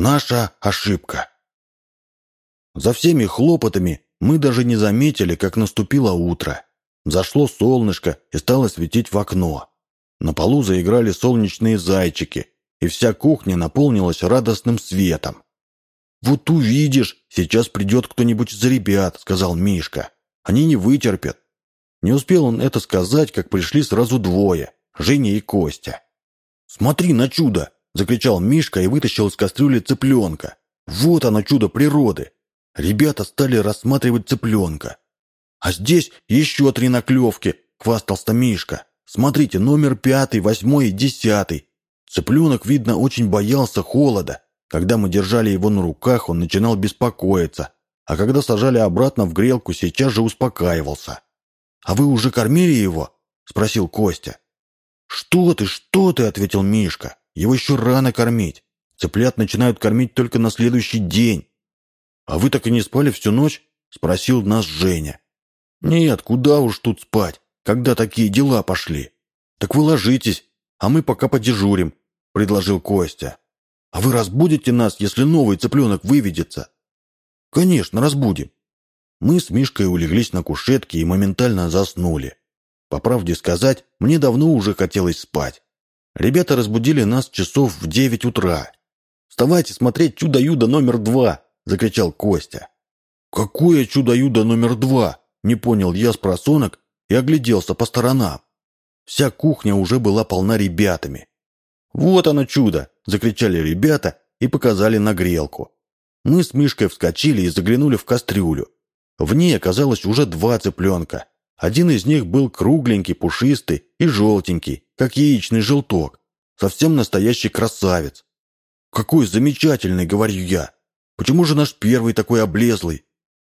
Наша ошибка. За всеми хлопотами мы даже не заметили, как наступило утро. Зашло солнышко и стало светить в окно. На полу заиграли солнечные зайчики, и вся кухня наполнилась радостным светом. «Вот увидишь, сейчас придет кто-нибудь из ребят», — сказал Мишка. «Они не вытерпят». Не успел он это сказать, как пришли сразу двое — Женя и Костя. «Смотри на чудо!» — закричал Мишка и вытащил из кастрюли цыпленка. «Вот оно чудо природы!» Ребята стали рассматривать цыпленка. «А здесь еще три наклевки!» — хвастался Мишка. «Смотрите, номер пятый, восьмой и десятый!» Цыпленок, видно, очень боялся холода. Когда мы держали его на руках, он начинал беспокоиться, а когда сажали обратно в грелку, сейчас же успокаивался. «А вы уже кормили его?» — спросил Костя. «Что ты, что ты?» — ответил Мишка. «Его еще рано кормить. Цыплят начинают кормить только на следующий день». «А вы так и не спали всю ночь?» — спросил нас Женя. «Нет, куда уж тут спать, когда такие дела пошли?» «Так вы ложитесь, а мы пока подежурим», — предложил Костя. «А вы разбудите нас, если новый цыпленок выведется?» «Конечно, разбудим». Мы с Мишкой улеглись на кушетке и моментально заснули. По правде сказать, мне давно уже хотелось спать. Ребята разбудили нас часов в девять утра. «Вставайте смотреть «Чудо-Юдо номер два!» — закричал Костя. «Какое «Чудо-Юдо номер два?» — не понял я с просонок и огляделся по сторонам. Вся кухня уже была полна ребятами. «Вот оно чудо!» — закричали ребята и показали на грелку. Мы с Мишкой вскочили и заглянули в кастрюлю. В ней оказалось уже два цыпленка. Один из них был кругленький, пушистый и желтенький, как яичный желток. Совсем настоящий красавец. «Какой замечательный!» — говорю я. «Почему же наш первый такой облезлый?»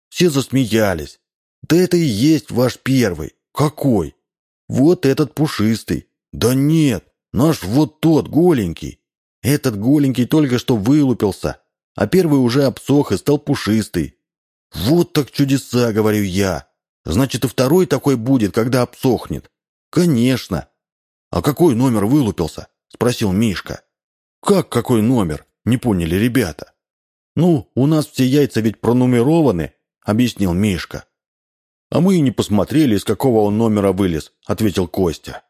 Все засмеялись. «Да это и есть ваш первый. Какой?» «Вот этот пушистый». «Да нет, наш вот тот, голенький. Этот голенький только что вылупился, а первый уже обсох и стал пушистый». «Вот так чудеса!» — говорю я. Значит, и второй такой будет, когда обсохнет. Конечно. А какой номер вылупился? Спросил Мишка. Как какой номер? Не поняли ребята. Ну, у нас все яйца ведь пронумерованы, объяснил Мишка. А мы и не посмотрели, из какого он номера вылез, ответил Костя.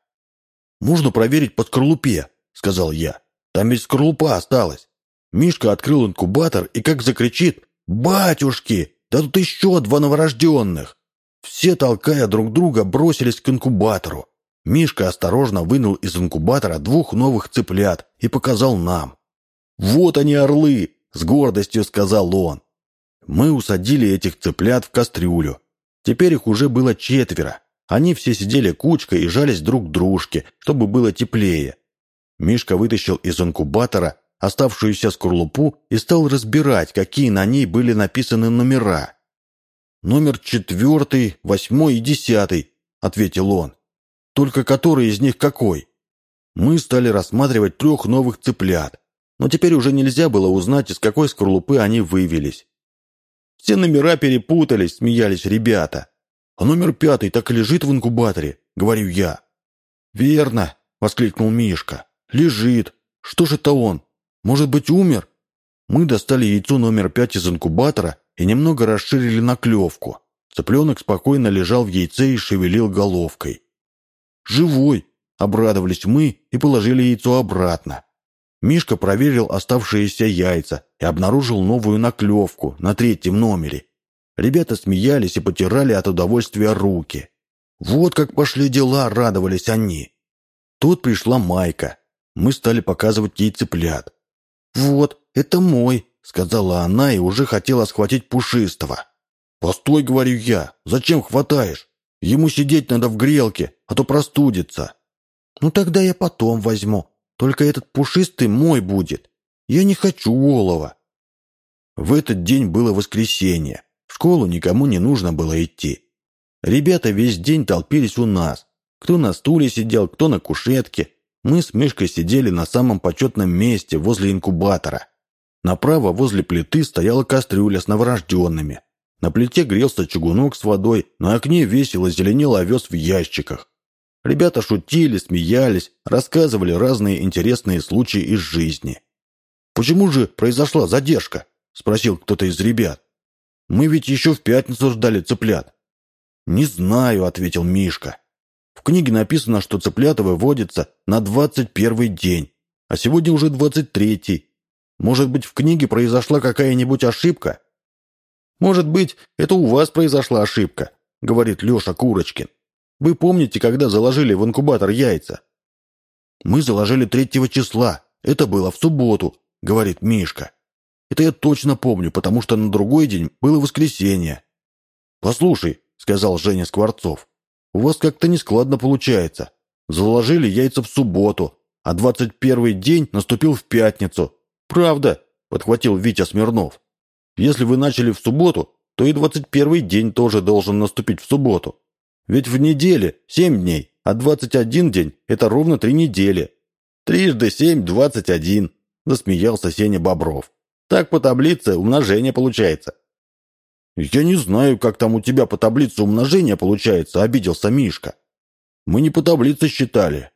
Можно проверить по скорлупе, сказал я. Там ведь скорлупа осталась. Мишка открыл инкубатор и как закричит «Батюшки! Да тут еще два новорожденных!» Все, толкая друг друга, бросились к инкубатору. Мишка осторожно вынул из инкубатора двух новых цыплят и показал нам. «Вот они, орлы!» — с гордостью сказал он. Мы усадили этих цыплят в кастрюлю. Теперь их уже было четверо. Они все сидели кучкой и жались друг к дружке, чтобы было теплее. Мишка вытащил из инкубатора оставшуюся скорлупу и стал разбирать, какие на ней были написаны номера. «Номер четвертый, восьмой и десятый», — ответил он. «Только который из них какой?» Мы стали рассматривать трех новых цыплят, но теперь уже нельзя было узнать, из какой скорлупы они вывелись. Все номера перепутались, смеялись ребята. «А номер пятый так и лежит в инкубаторе», — говорю я. «Верно», — воскликнул Мишка. «Лежит. Что же это он? Может быть, умер?» Мы достали яйцо номер пять из инкубатора и немного расширили наклевку. Цыпленок спокойно лежал в яйце и шевелил головкой. «Живой!» — обрадовались мы и положили яйцо обратно. Мишка проверил оставшиеся яйца и обнаружил новую наклевку на третьем номере. Ребята смеялись и потирали от удовольствия руки. Вот как пошли дела, радовались они. Тут пришла Майка. Мы стали показывать ей цыплят. «Вот, это мой», — сказала она и уже хотела схватить пушистого. «Постой, — говорю я, — зачем хватаешь? Ему сидеть надо в грелке, а то простудится». «Ну тогда я потом возьму, только этот пушистый мой будет. Я не хочу олова». В этот день было воскресенье. В школу никому не нужно было идти. Ребята весь день толпились у нас. Кто на стуле сидел, кто на кушетке. Мы с Мишкой сидели на самом почетном месте возле инкубатора. Направо возле плиты стояла кастрюля с новорожденными. На плите грелся чугунок с водой, на окне весело зеленел овес в ящиках. Ребята шутили, смеялись, рассказывали разные интересные случаи из жизни. почему же произошла задержка?» — спросил кто-то из ребят. «Мы ведь еще в пятницу ждали цыплят». «Не знаю», — ответил Мишка. «В книге написано, что цыплята выводятся на двадцать первый день, а сегодня уже двадцать третий. Может быть, в книге произошла какая-нибудь ошибка?» «Может быть, это у вас произошла ошибка», — говорит Леша Курочкин. «Вы помните, когда заложили в инкубатор яйца?» «Мы заложили третьего числа. Это было в субботу», — говорит Мишка. «Это я точно помню, потому что на другой день было воскресенье». «Послушай», — сказал Женя Скворцов, «у вас как-то нескладно получается. Заложили яйца в субботу, а двадцать первый день наступил в пятницу». «Правда», — подхватил Витя Смирнов. «Если вы начали в субботу, то и двадцать первый день тоже должен наступить в субботу. Ведь в неделе семь дней, а двадцать один день – это ровно три недели. Трижды семь – двадцать один, засмеялся Сеня Бобров. Так по таблице умножение получается. «Я не знаю, как там у тебя по таблице умножения получается», – обиделся Мишка. «Мы не по таблице считали».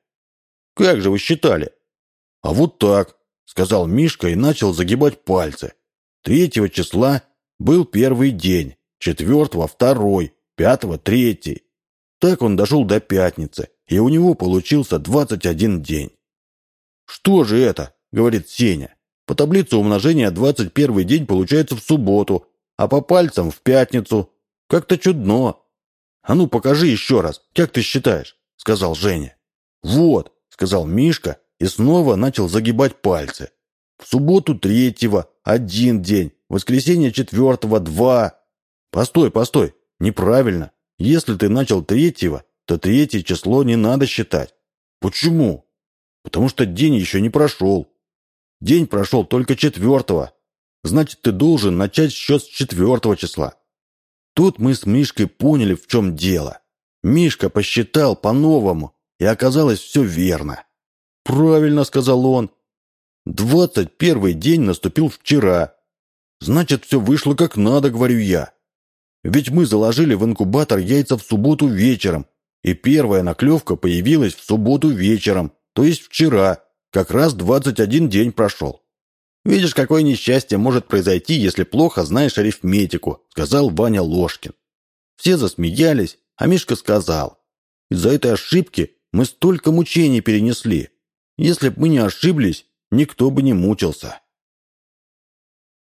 «Как же вы считали?» «А вот так», – сказал Мишка и начал загибать пальцы. Третьего числа был первый день, четвертого – второй, пятого – третий. Так он дошел до пятницы, и у него получился 21 день. «Что же это?» – говорит Сеня. «По таблице умножения 21 день получается в субботу, а по пальцам в пятницу. Как-то чудно». «А ну, покажи еще раз, как ты считаешь?» – сказал Женя. «Вот», – сказал Мишка и снова начал загибать пальцы. «В субботу третьего – один день, воскресенье четвертого – два». «Постой, постой, неправильно. Если ты начал третьего, то третье число не надо считать. Почему? Потому что день еще не прошел. День прошел только четвертого. Значит, ты должен начать счет с четвертого числа. Тут мы с Мишкой поняли, в чем дело. Мишка посчитал по-новому, и оказалось все верно. «Правильно», — сказал он. «Двадцать первый день наступил вчера. Значит, все вышло как надо», — говорю я. Ведь мы заложили в инкубатор яйца в субботу вечером, и первая наклевка появилась в субботу вечером, то есть вчера, как раз 21 день прошел. «Видишь, какое несчастье может произойти, если плохо знаешь арифметику», сказал Ваня Ложкин. Все засмеялись, а Мишка сказал, «Из-за этой ошибки мы столько мучений перенесли. Если б мы не ошиблись, никто бы не мучился».